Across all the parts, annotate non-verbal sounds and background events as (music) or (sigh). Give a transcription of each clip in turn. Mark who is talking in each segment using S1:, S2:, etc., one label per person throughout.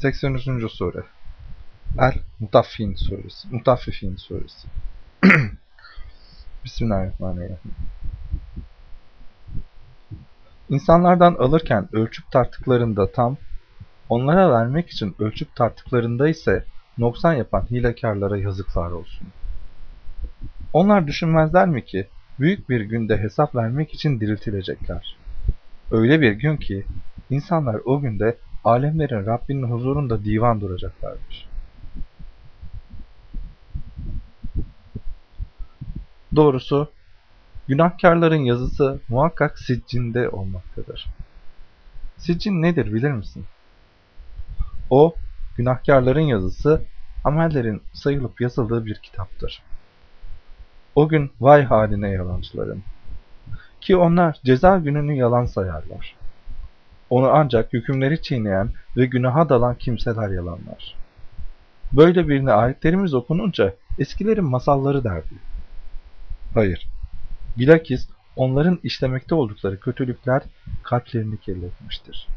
S1: 83. Sure El Mutaffin Suresi Mutaffifin Suresi (clears throat) Bismillahirrahmanirrahim İnsanlardan alırken ölçüp tarttıklarında tam, onlara vermek için ölçüp tarttıklarında ise noksan yapan hilekarlara yazıklar olsun. Onlar düşünmezler mi ki büyük bir günde hesap vermek için diriltilecekler. Öyle bir gün ki insanlar o günde alemlerin Rabbinin huzurunda divan duracaklardır. Doğrusu günahkarların yazısı muhakkak siccinde olmaktadır. Siccin nedir bilir misin? O, günahkarların yazısı, amellerin sayılıp yazıldığı bir kitaptır. O gün vay haline yalancıların. Ki onlar ceza gününü yalan sayarlar. Onu ancak hükümleri çiğneyen ve günaha dalan kimseler yalanlar. Böyle birine ayetlerimiz okununca eskilerin masalları derdi. Hayır, bilakis onların işlemekte oldukları kötülükler kalplerini kirletmiştir.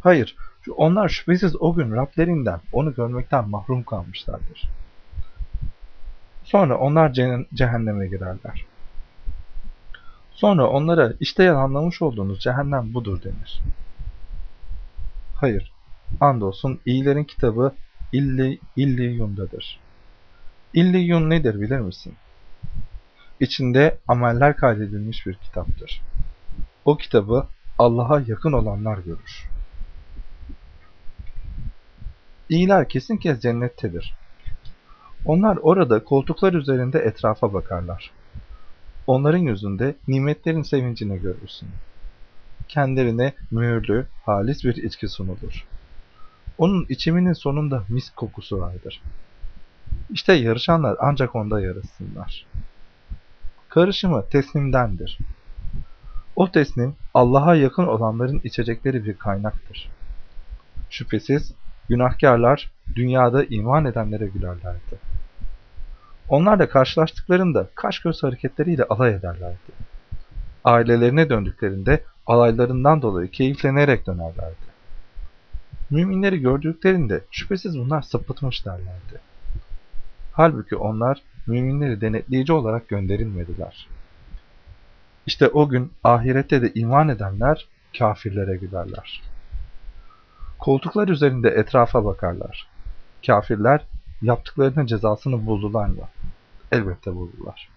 S1: Hayır, onlar şüphesiz o gün Rablerinden onu görmekten mahrum kalmışlardır. Sonra onlar cehenneme girerler. Sonra onlara işte yalanlamış olduğunuz cehennem budur denir. Hayır, andolsun iyilerin kitabı İlli, İlliyun'dadır. İlliyun nedir bilir misin? İçinde ameller kaydedilmiş bir kitaptır. O kitabı Allah'a yakın olanlar görür. İyiler kesin kez cennettedir. Onlar orada koltuklar üzerinde etrafa bakarlar. Onların yüzünde nimetlerin sevincini görürsün. Kendilerine mühürlü, halis bir içki sunulur. Onun içiminin sonunda mis kokusu vardır. İşte yarışanlar ancak onda yarışsınlar. Karışımı teslimdendir. O teslim Allah'a yakın olanların içecekleri bir kaynaktır. Şüphesiz günahkarlar dünyada iman edenlere gülerlerdi. Onlarla karşılaştıklarında kaş göz hareketleriyle alay ederlerdi. Ailelerine döndüklerinde alaylarından dolayı keyiflenerek dönerlerdi. Müminleri gördüklerinde şüphesiz bunlar sapıtmış derlerdi. Halbuki onlar müminleri denetleyici olarak gönderilmediler. İşte o gün ahirette de iman edenler kafirlere gülerler. Koltuklar üzerinde etrafa bakarlar. Kafirler yaptıklarının cezasını buldular mı? Elbette buldular.